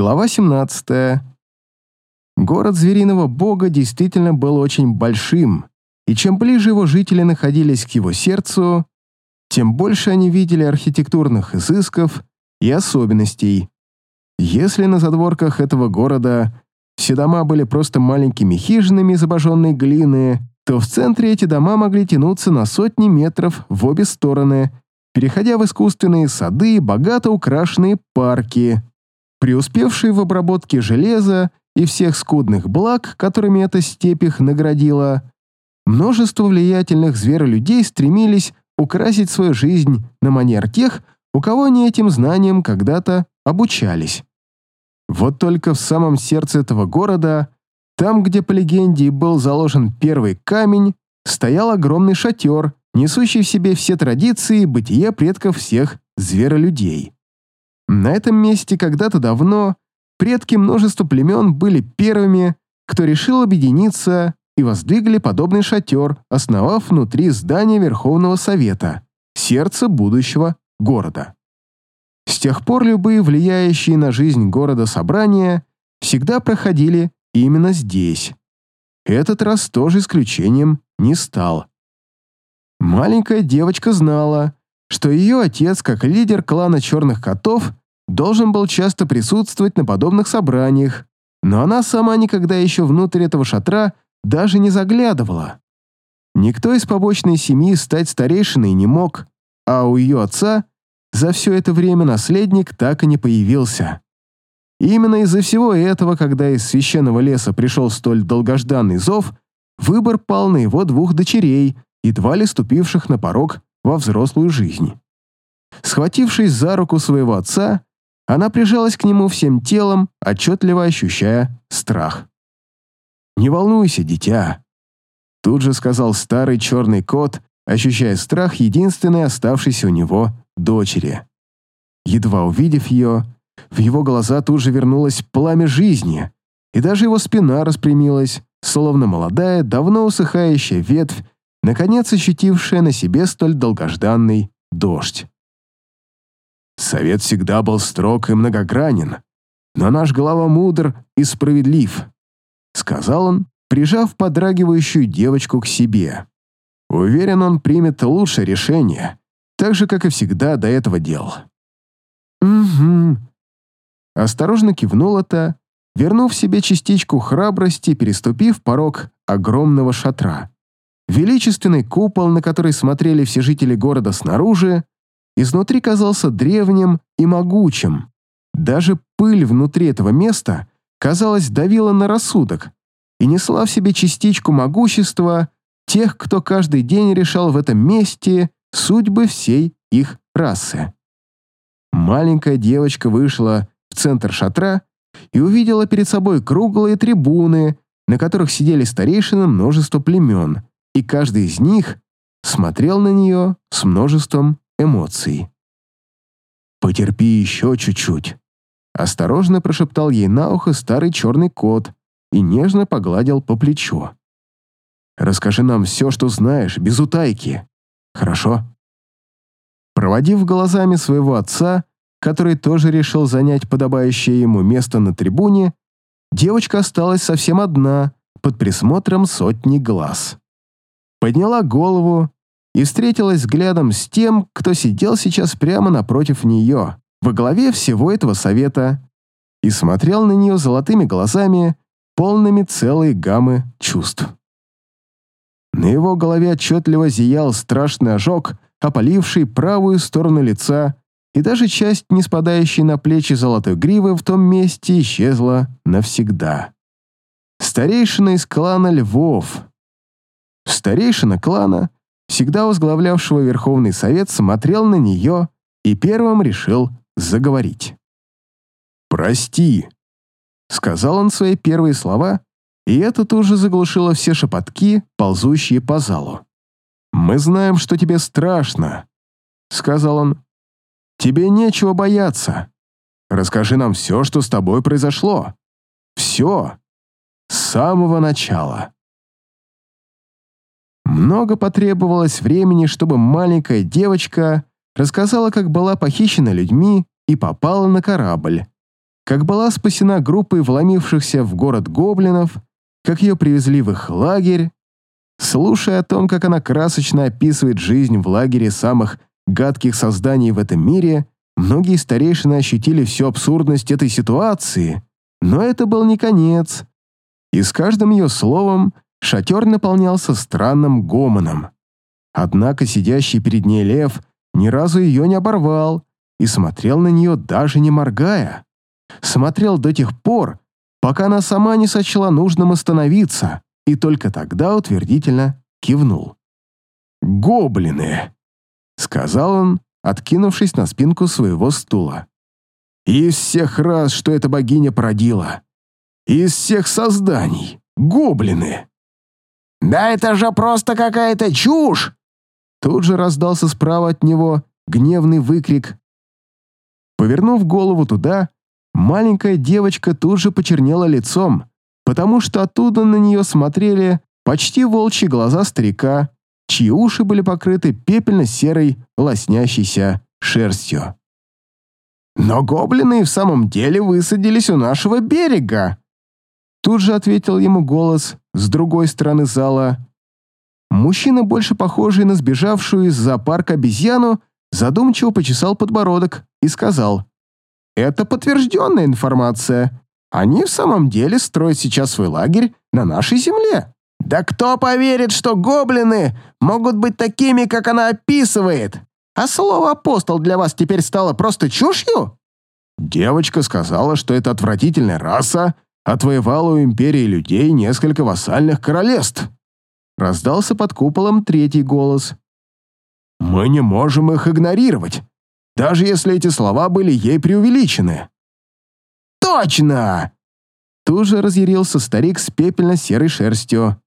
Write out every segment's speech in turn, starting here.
Глава 17. Город звериного бога действительно был очень большим, и чем ближе его жители находились к его сердцу, тем больше они видели архитектурных изысков и особенностей. Если на задворках этого города все дома были просто маленькими хижинами из обожженной глины, то в центре эти дома могли тянуться на сотни метров в обе стороны, переходя в искусственные сады и богато украшенные парки, преуспевшие в обработке железа и всех скудных благ, которыми эта степь их наградила, множество влиятельных зверолюдей стремились украсить свою жизнь на манер тех, у кого они этим знанием когда-то обучались. Вот только в самом сердце этого города, там, где по легенде был заложен первый камень, стоял огромный шатер, несущий в себе все традиции и бытие предков всех зверолюдей. На этом месте когда-то давно предки множества племен были первыми, кто решил объединиться и воздвигли подобный шатер, основав внутри здания Верховного Совета, сердце будущего города. С тех пор любые влияющие на жизнь города собрания всегда проходили именно здесь. Этот раз тоже исключением не стал. Маленькая девочка знала, что ее отец, как лидер клана Черных Котов, должен был часто присутствовать на подобных собраниях, но она сама никогда еще внутрь этого шатра даже не заглядывала. Никто из побочной семьи стать старейшиной не мог, а у ее отца за все это время наследник так и не появился. И именно из-за всего этого, когда из священного леса пришел столь долгожданный зов, выбор пал на его двух дочерей, едва ли ступивших на порог во взрослую жизнь. Схватившись за руку своего отца, она прижалась к нему всем телом, отчетливо ощущая страх. «Не волнуйся, дитя», — тут же сказал старый черный кот, ощущая страх единственной оставшейся у него дочери. Едва увидев ее, в его глаза тут же вернулось пламя жизни, и даже его спина распрямилась, словно молодая, давно усыхающая ветвь, наконец ощутившая на себе столь долгожданный дождь. Совет всегда был строг и многогранен, но наш глава мудр и справедлив, сказал он, прижав подрагивающую девочку к себе. Уверен, он примет лучшее решение, так же, как и всегда до этого дел. «Угу». Осторожно кивнула та, вернув себе частичку храбрости, переступив порог огромного шатра. Величественный купол, на который смотрели все жители города снаружи, изнутри казался древним и могучим. Даже пыль внутри этого места, казалось, давила на рассудок и несла в себе частичку могущества тех, кто каждый день решал в этом месте судьбы всей их расы. Маленькая девочка вышла в центр шатра и увидела перед собой круглые трибуны, на которых сидели старейшины множества племен, и каждый из них смотрел на нее с множеством эмоций. «Потерпи еще чуть-чуть», — осторожно прошептал ей на ухо старый черный кот и нежно погладил по плечу. «Расскажи нам все, что знаешь, без утайки. Хорошо?» Проводив глазами своего отца, который тоже решил занять подобающее ему место на трибуне, девочка осталась совсем одна, под присмотром сотни глаз. Подняла голову и встретилась взглядом с тем, кто сидел сейчас прямо напротив нее, во главе всего этого совета, и смотрел на нее золотыми глазами, полными целой гаммы чувств. На его голове отчетливо зиял страшный ожог, опаливший правую сторону лица, и даже часть, не спадающей на плечи золотой гривы, в том месте исчезла навсегда. Старейшина из клана Львов. Старейшина клана, всегда возглавлявшего Верховный Совет, смотрел на нее и первым решил заговорить. «Прости», — сказал он свои первые слова, и это тоже заглушило все шепотки, ползущие по залу. «Мы знаем, что тебе страшно», — сказал он. «Тебе нечего бояться. Расскажи нам все, что с тобой произошло. Все. С самого начала». Много потребовалось времени, чтобы маленькая девочка рассказала, как была похищена людьми и попала на корабль, как была спасена группой вломившихся в город гоблинов, как ее привезли в их лагерь, слушая о том, как она красочно описывает жизнь в лагере самых гадких созданий в этом мире, многие старейшины ощутили всю абсурдность этой ситуации, но это был не конец. И с каждым ее словом шатер наполнялся странным гомоном. Однако сидящий перед ней лев ни разу ее не оборвал и смотрел на нее даже не моргая. Смотрел до тех пор, пока она сама не сочла нужным остановиться, и только тогда утвердительно кивнул. «Гоблины!» — сказал он, откинувшись на спинку своего стула. «Из всех раз, что эта богиня породила, из всех созданий, гоблины!» «Да это же просто какая-то чушь!» Тут же раздался справа от него гневный выкрик. Повернув голову туда, маленькая девочка тут же почернела лицом, потому что оттуда на нее смотрели почти волчьи глаза старика, чьи уши были покрыты пепельно-серой, лоснящейся шерстью. «Но гоблины в самом деле высадились у нашего берега!» Тут же ответил ему голос с другой стороны зала. Мужчина, больше похожий на сбежавшую из зоопарка обезьяну, задумчиво почесал подбородок и сказал, «Это подтвержденная информация. Они в самом деле строят сейчас свой лагерь на нашей земле». «Да кто поверит, что гоблины могут быть такими, как она описывает? А слово «апостол» для вас теперь стало просто чушью?» Девочка сказала, что это отвратительная раса, отвоевала у империи людей несколько вассальных королевств. Раздался под куполом третий голос. «Мы не можем их игнорировать, даже если эти слова были ей преувеличены». «Точно!» Тут же разъярился старик с пепельно-серой шерстью.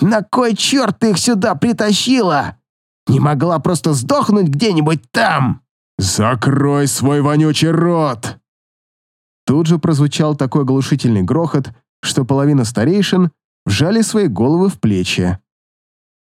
«На кой черт ты их сюда притащила? Не могла просто сдохнуть где-нибудь там!» «Закрой свой вонючий рот!» Тут же прозвучал такой оглушительный грохот, что половина старейшин вжали свои головы в плечи.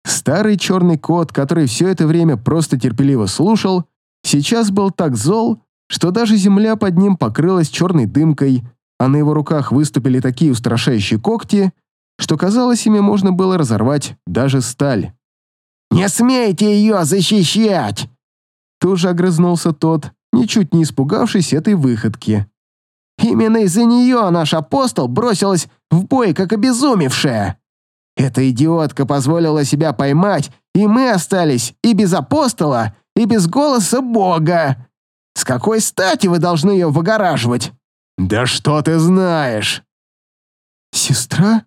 Старый черный кот, который все это время просто терпеливо слушал, сейчас был так зол, что даже земля под ним покрылась черной дымкой, а на его руках выступили такие устрашающие когти, что казалось, ими можно было разорвать даже сталь. «Не смейте ее защищать!» Тут же огрызнулся тот, ничуть не испугавшись этой выходки. Именно из-за нее наш апостол бросилась в бой, как обезумевшая. Эта идиотка позволила себя поймать, и мы остались и без апостола, и без голоса Бога. С какой стати вы должны ее выгораживать? Да что ты знаешь? Сестра?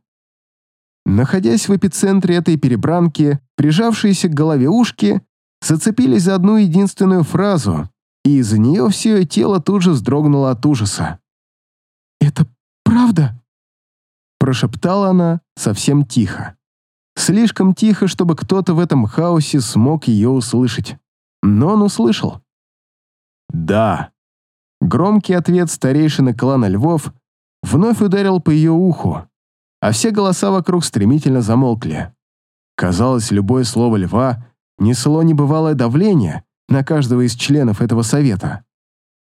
Находясь в эпицентре этой перебранки, прижавшиеся к голове ушки зацепились за одну единственную фразу, и из-за нее все ее тело тут же вздрогнуло от ужаса. «Это правда?» Прошептала она совсем тихо. Слишком тихо, чтобы кто-то в этом хаосе смог ее услышать. Но он услышал. «Да». Громкий ответ старейшины клана Львов вновь ударил по ее уху, а все голоса вокруг стремительно замолкли. Казалось, любое слово льва несло небывалое давление на каждого из членов этого совета.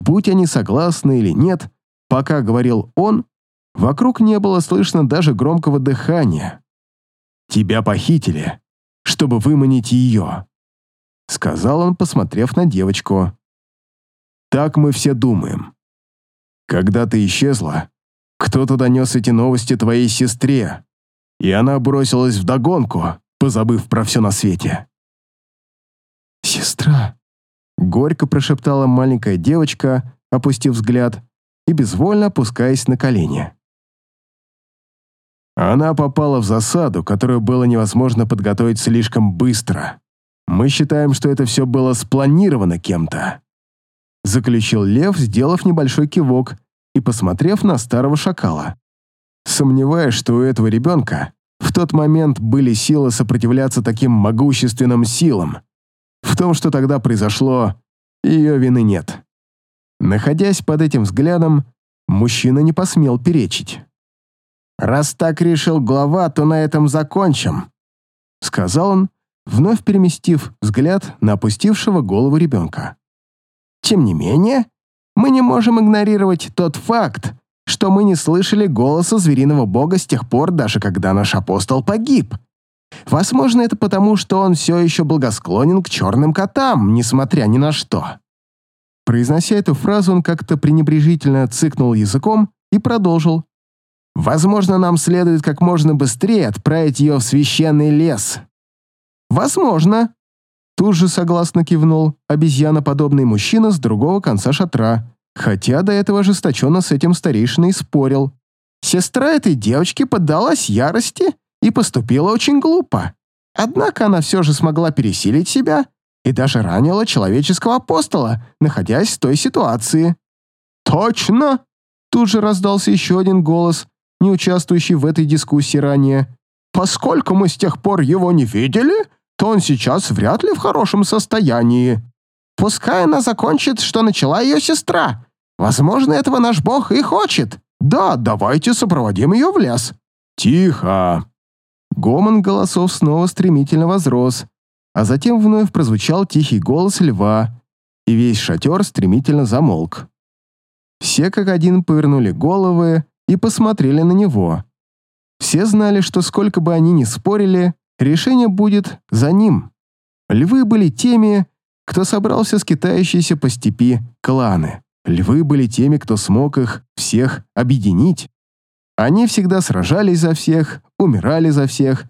Будь они согласны или нет, Пока говорил он, вокруг не было слышно даже громкого дыхания. «Тебя похитили, чтобы выманить ее», — сказал он, посмотрев на девочку. «Так мы все думаем. Когда ты исчезла, кто-то донес эти новости твоей сестре, и она бросилась в догонку, позабыв про все на свете». «Сестра», — горько прошептала маленькая девочка, опустив взгляд, и безвольно опускаясь на колени. Она попала в засаду, которую было невозможно подготовить слишком быстро. Мы считаем, что это все было спланировано кем-то. Заключил Лев, сделав небольшой кивок и посмотрев на старого шакала. Сомневаюсь, что у этого ребенка в тот момент были силы сопротивляться таким могущественным силам. В том, что тогда произошло, ее вины нет. Находясь под этим взглядом, мужчина не посмел перечить. «Раз так решил глава, то на этом закончим», — сказал он, вновь переместив взгляд на опустившего голову ребенка. «Тем не менее, мы не можем игнорировать тот факт, что мы не слышали голоса звериного бога с тех пор, даже когда наш апостол погиб. Возможно, это потому, что он все еще благосклонен к черным котам, несмотря ни на что». Произнося эту фразу, он как-то пренебрежительно цыкнул языком и продолжил. «Возможно, нам следует как можно быстрее отправить ее в священный лес». «Возможно», Тут же согласно кивнул обезьяноподобный мужчина с другого конца шатра, хотя до этого ожесточенно с этим старейшиной спорил. Сестра этой девочки поддалась ярости и поступила очень глупо. Однако она все же смогла пересилить себя и даже ранила человеческого апостола, находясь в той ситуации. «Точно!» Тут же раздался еще один голос, не участвующий в этой дискуссии ранее. «Поскольку мы с тех пор его не видели, то он сейчас вряд ли в хорошем состоянии. Пускай она закончит, что начала ее сестра. Возможно, этого наш бог и хочет. Да, давайте сопроводим ее в лес». «Тихо!» Гомон голосов снова стремительно возрос, а затем вновь прозвучал тихий голос льва, и весь шатер стремительно замолк. Все как один повернули головы и посмотрели на него. Все знали, что сколько бы они ни спорили, решение будет за ним. Львы были теми, кто собрался скитающиеся по степи кланы. Львы были теми, кто смог их всех объединить. Они всегда сражались за всех, умирали за всех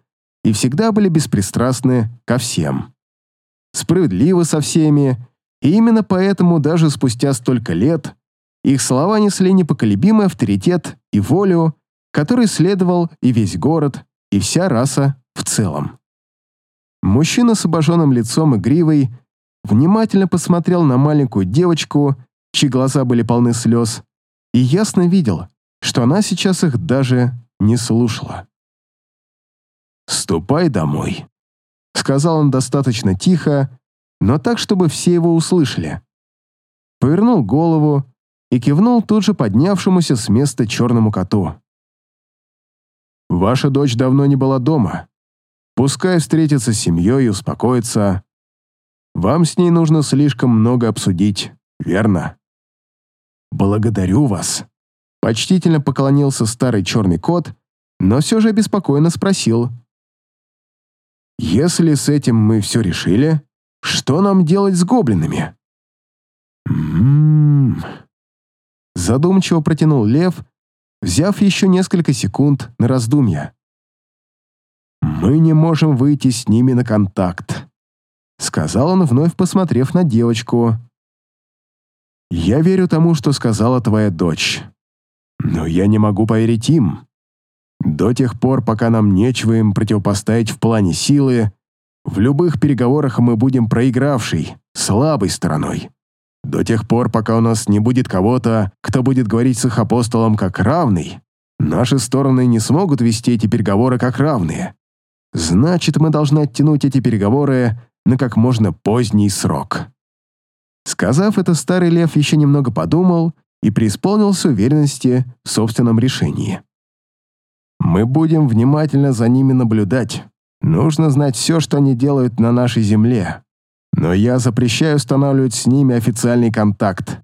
и всегда были беспристрастны ко всем. Справедливы со всеми, и именно поэтому даже спустя столько лет их слова несли непоколебимый авторитет и волю, который следовал и весь город, и вся раса в целом. Мужчина с обожженным лицом и гривой внимательно посмотрел на маленькую девочку, чьи глаза были полны слез, и ясно видел, что она сейчас их даже не слушала. «Ступай домой», — сказал он достаточно тихо, но так, чтобы все его услышали. Повернул голову и кивнул тут же поднявшемуся с места черному коту. «Ваша дочь давно не была дома. Пускай встретится с семьей и успокоится. Вам с ней нужно слишком много обсудить, верно? Благодарю вас. Почтительно поклонился старый черный кот, но все же беспокойно спросил. Если с этим мы все решили, что нам делать с гоблинами? Ммм... Задумчиво протянул лев, взяв еще несколько секунд на раздумья. «Мы не можем выйти с ними на контакт», — сказал он, вновь посмотрев на девочку. «Я верю тому, что сказала твоя дочь. Но я не могу поверить им. До тех пор, пока нам нечего им противопоставить в плане силы, в любых переговорах мы будем проигравшей, слабой стороной. До тех пор, пока у нас не будет кого-то, кто будет говорить с их апостолом как равный, наши стороны не смогут вести эти переговоры как равные. Значит, мы должны оттянуть эти переговоры на как можно поздний срок. Сказав это, старый лев еще немного подумал и преисполнился уверенности в собственном решении. Мы будем внимательно за ними наблюдать. Нужно знать все, что они делают на нашей земле. Но я запрещаю устанавливать с ними официальный контакт.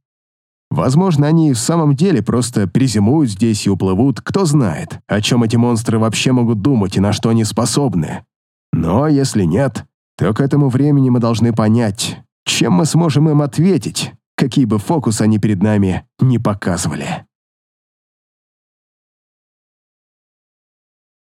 Возможно, они в самом деле просто перезимуют здесь и уплывут, кто знает, о чем эти монстры вообще могут думать и на что они способны. Но если нет, то к этому времени мы должны понять, чем мы сможем им ответить, какие бы фокусы они перед нами не показывали.